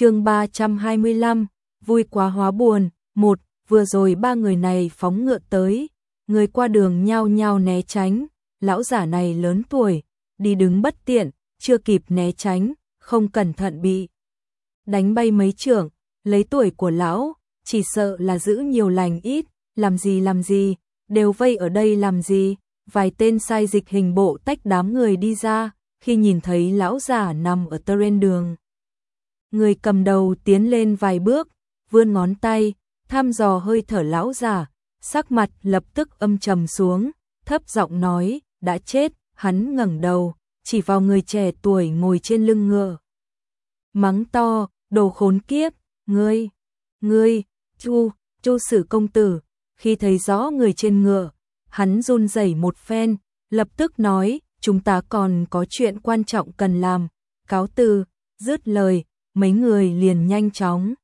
chương 325, vui quá hóa buồn, một, vừa rồi ba người này phóng ngựa tới, người qua đường nhao nhao né tránh, lão giả này lớn tuổi, đi đứng bất tiện, chưa kịp né tránh, không cẩn thận bị đánh bay mấy trưởng, lấy tuổi của lão, chỉ sợ là giữ nhiều lành ít, làm gì làm gì, đều vây ở đây làm gì, vài tên sai dịch hình bộ tách đám người đi ra, khi nhìn thấy lão giả nằm ở terrain đường. Người cầm đầu tiến lên vài bước, vươn ngón tay, thăm dò hơi thở lão giả, sắc mặt lập tức âm trầm xuống, thấp giọng nói, đã chết, hắn ngẩng đầu, chỉ vào người trẻ tuổi ngồi trên lưng ngựa. Mắng to, đồ khốn kiếp, ngươi, ngươi, chu, chu sử công tử, khi thấy rõ người trên ngựa, hắn run rẩy một phen, lập tức nói, chúng ta còn có chuyện quan trọng cần làm, cáo từ, dứt lời, mấy người liền nhanh chóng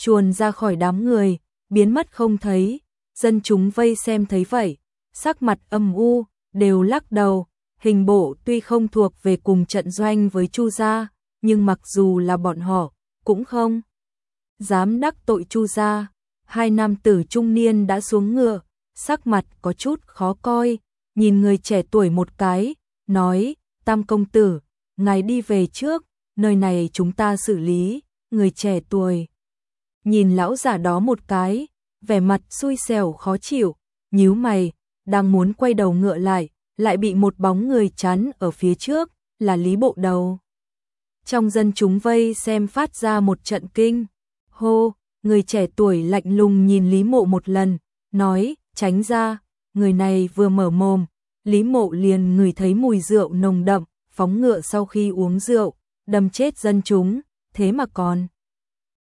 chuồn ra khỏi đám người, biến mất không thấy, dân chúng vây xem thấy vậy, sắc mặt âm u, đều lắc đầu, hình bộ tuy không thuộc về cùng trận doanh với Chu gia, nhưng mặc dù là bọn họ, cũng không dám đắc tội Chu gia. Hai nam tử trung niên đã xuống ngựa, sắc mặt có chút khó coi, nhìn người trẻ tuổi một cái, nói, tam công tử, ngài đi về trước, nơi này chúng ta xử lý, người trẻ tuổi. Nhìn lão giả đó một cái, vẻ mặt xui xẻo khó chịu, nhíu mày, đang muốn quay đầu ngựa lại, lại bị một bóng người chắn ở phía trước, là Lý Bộ Đầu. Trong dân chúng vây xem phát ra một trận kinh, hô, người trẻ tuổi lạnh lùng nhìn Lý Mộ một lần, nói, tránh ra, người này vừa mở mồm, Lý Mộ liền ngửi thấy mùi rượu nồng đậm, phóng ngựa sau khi uống rượu, đâm chết dân chúng, thế mà còn.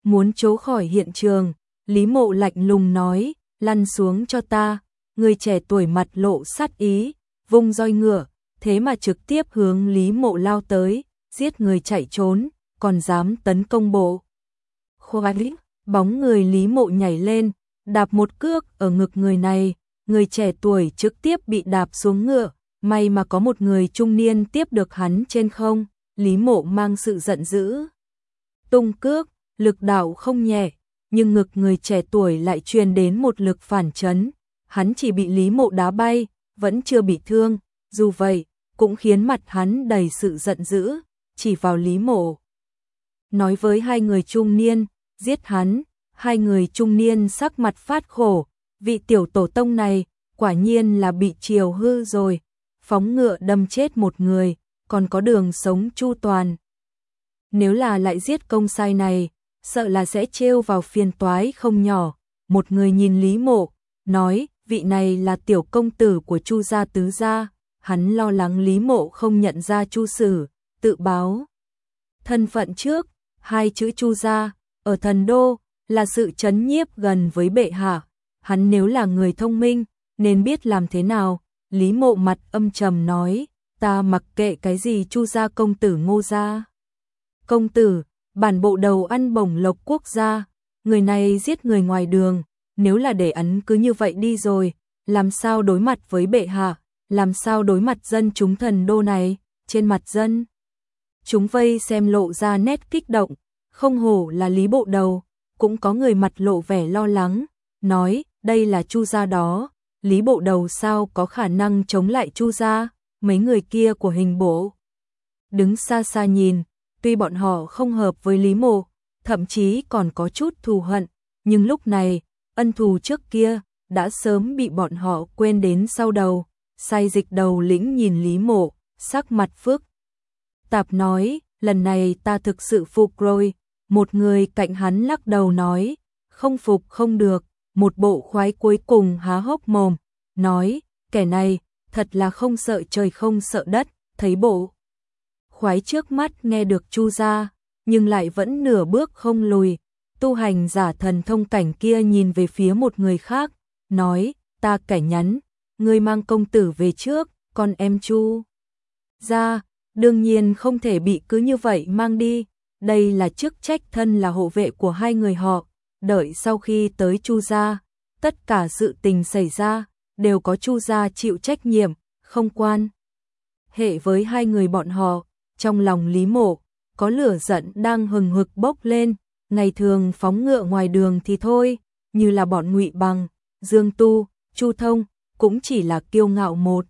Muốn trốn khỏi hiện trường, Lý Mộ lạnh lùng nói, lăn xuống cho ta, người trẻ tuổi mặt lộ sát ý, vung roi ngựa, thế mà trực tiếp hướng Lý Mộ lao tới, giết người chạy trốn, còn dám tấn công bộ. Khoái, bóng người Lý Mộ nhảy lên, đạp một cước ở ngực người này, người trẻ tuổi trực tiếp bị đạp xuống ngựa, may mà có một người trung niên tiếp được hắn trên không, Lý Mộ mang sự giận dữ. Tung cước, lực đạo không nhẹ, nhưng ngực người trẻ tuổi lại truyền đến một lực phản chấn, hắn chỉ bị Lý Mộ đá bay, vẫn chưa bị thương, dù vậy, cũng khiến mặt hắn đầy sự giận dữ, chỉ vào Lý Mộ. Nói với hai người trung niên, giết hắn, hai người trung niên sắc mặt phát khổ, vị tiểu tổ tông này, quả nhiên là bị chiều hư rồi, phóng ngựa đâm chết một người, còn có đường sống chu toàn. Nếu là lại giết công sai này, sợ là sẽ trêu vào phiền toái không nhỏ. Một người nhìn Lý Mộ, nói, vị này là tiểu công tử của Chu gia tứ gia, hắn lo lắng Lý Mộ không nhận ra Chu Sử, tự báo. Thân phận trước, hai chữ Chu gia, ở thần đô, là sự chấn nhiếp gần với bệ hạ. Hắn nếu là người thông minh, nên biết làm thế nào. Lý Mộ mặt âm trầm nói, ta mặc kệ cái gì Chu gia công tử Ngô gia. Công tử, bản bộ đầu ăn bổng lộc quốc gia, người này giết người ngoài đường, nếu là để ấn cứ như vậy đi rồi, làm sao đối mặt với bệ hạ, làm sao đối mặt dân chúng thần đô này, trên mặt dân. Chúng vây xem lộ ra nét kích động, không hổ là lý bộ đầu, cũng có người mặt lộ vẻ lo lắng, nói, đây là chu gia đó, lý bộ đầu sao có khả năng chống lại chu gia, mấy người kia của hình bộ. Đứng xa xa nhìn, tuy bọn họ không hợp với Lý Mộ, thậm chí còn có chút thù hận, nhưng lúc này, ân thù trước kia đã sớm bị bọn họ quên đến sau đầu. Sai dịch đầu lĩnh nhìn Lý Mộ, sắc mặt phức. Tạp nói, lần này ta thực sự phục rồi. Một người cạnh hắn lắc đầu nói, không phục không được. Một bộ khoái cuối cùng há hốc mồm, nói, kẻ này, thật là không sợ trời không sợ đất, thấy bộ khoái trước mắt nghe được chu ra, nhưng lại vẫn nửa bước không lùi. Tu hành giả thần thông cảnh kia nhìn về phía một người khác, nói, ta kẻ nhắn, ngươi mang công tử về trước, còn em chu. Ra, đương nhiên không thể bị cứ như vậy mang đi, đây là chức trách thân là hộ vệ của hai người họ, đợi sau khi tới chu gia, tất cả sự tình xảy ra, đều có chu gia chịu trách nhiệm, không quan. Hệ với hai người bọn họ, trong lòng Lý Mộ, có lửa giận đang hừng hực bốc lên, ngày thường phóng ngựa ngoài đường thì thôi, như là bọn ngụy bằng, Dương Tu, Chu Thông, cũng chỉ là kiêu ngạo một.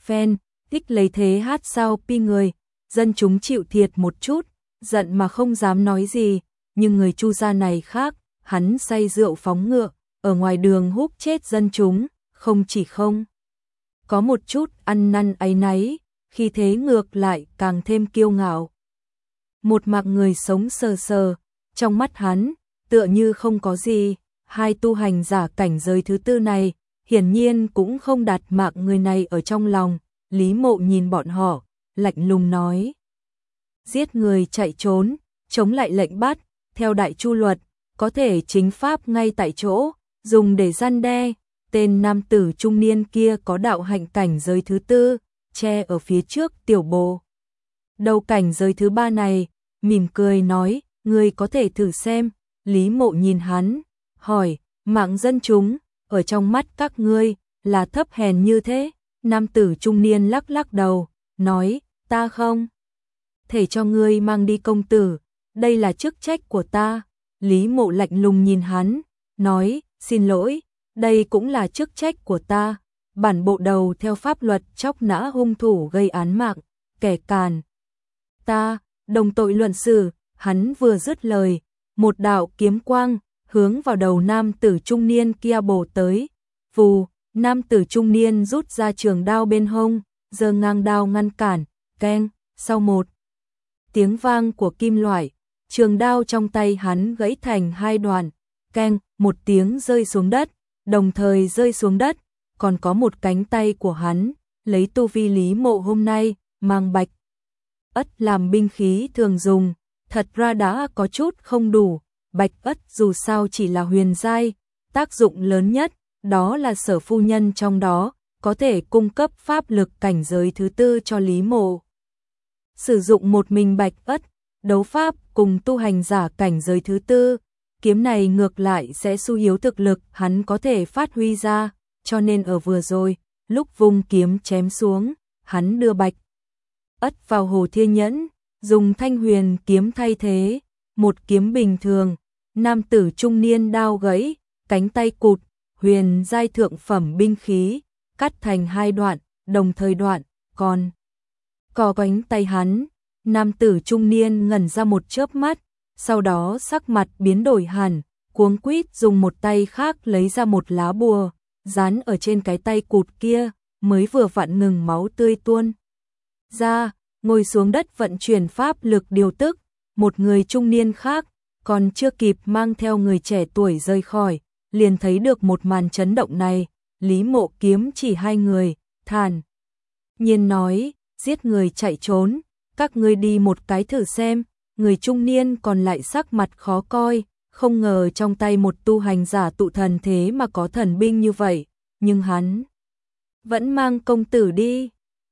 Phen, thích lấy thế hát sao pi người, dân chúng chịu thiệt một chút, giận mà không dám nói gì, nhưng người Chu gia này khác, hắn say rượu phóng ngựa, ở ngoài đường hút chết dân chúng, không chỉ không. Có một chút ăn năn ấy náy, khi thế ngược lại càng thêm kiêu ngạo. Một mạc người sống sờ sờ, trong mắt hắn, tựa như không có gì, hai tu hành giả cảnh giới thứ tư này, hiển nhiên cũng không đặt mạc người này ở trong lòng, Lý Mộ nhìn bọn họ, lạnh lùng nói. Giết người chạy trốn, chống lại lệnh bắt, theo đại chu luật, có thể chính pháp ngay tại chỗ, dùng để gian đe, tên nam tử trung niên kia có đạo hạnh cảnh giới thứ tư, che ở phía trước tiểu bồ. Đầu cảnh giới thứ ba này, mỉm cười nói, ngươi có thể thử xem, Lý Mộ nhìn hắn, hỏi, mạng dân chúng, ở trong mắt các ngươi, là thấp hèn như thế, nam tử trung niên lắc lắc đầu, nói, ta không thể cho ngươi mang đi công tử, đây là chức trách của ta. Lý mộ lạnh lùng nhìn hắn, nói, xin lỗi, đây cũng là chức trách của ta. Bản bộ đầu theo pháp luật chóc nã hung thủ gây án mạng, kẻ càn. Ta, đồng tội luận xử, hắn vừa dứt lời, một đạo kiếm quang, hướng vào đầu nam tử trung niên kia bổ tới. Vù, nam tử trung niên rút ra trường đao bên hông, giơ ngang đao ngăn cản, keng, sau một tiếng vang của kim loại, trường đao trong tay hắn gãy thành hai đoạn, keng, một tiếng rơi xuống đất, đồng thời rơi xuống đất, còn có một cánh tay của hắn, lấy tu vi lý mộ hôm nay, mang bạch. Ất làm binh khí thường dùng, thật ra đã có chút không đủ, bạch ất dù sao chỉ là huyền giai, tác dụng lớn nhất, đó là sở phu nhân trong đó, có thể cung cấp pháp lực cảnh giới thứ tư cho lý mộ. Sử dụng một mình bạch ất, đấu pháp cùng tu hành giả cảnh giới thứ tư, kiếm này ngược lại sẽ su yếu thực lực hắn có thể phát huy ra, cho nên ở vừa rồi, lúc vung kiếm chém xuống, hắn đưa bạch ất vào hồ thiên nhẫn, dùng thanh huyền kiếm thay thế, một kiếm bình thường, nam tử trung niên đao gãy, cánh tay cụt, huyền giai thượng phẩm binh khí, cắt thành hai đoạn, đồng thời đoạn, còn Cò quánh tay hắn, nam tử trung niên ngẩn ra một chớp mắt, sau đó sắc mặt biến đổi hẳn, cuống quýt dùng một tay khác lấy ra một lá bùa, dán ở trên cái tay cụt kia, mới vừa vặn ngừng máu tươi tuôn. Ra, ngồi xuống đất vận chuyển pháp lực điều tức, một người trung niên khác, còn chưa kịp mang theo người trẻ tuổi rơi khỏi, liền thấy được một màn chấn động này, Lý Mộ Kiếm chỉ hai người, thản nhiên nói, giết người chạy trốn, các ngươi đi một cái thử xem, người trung niên còn lại sắc mặt khó coi, không ngờ trong tay một tu hành giả tụ thần thế mà có thần binh như vậy, nhưng hắn vẫn mang công tử đi.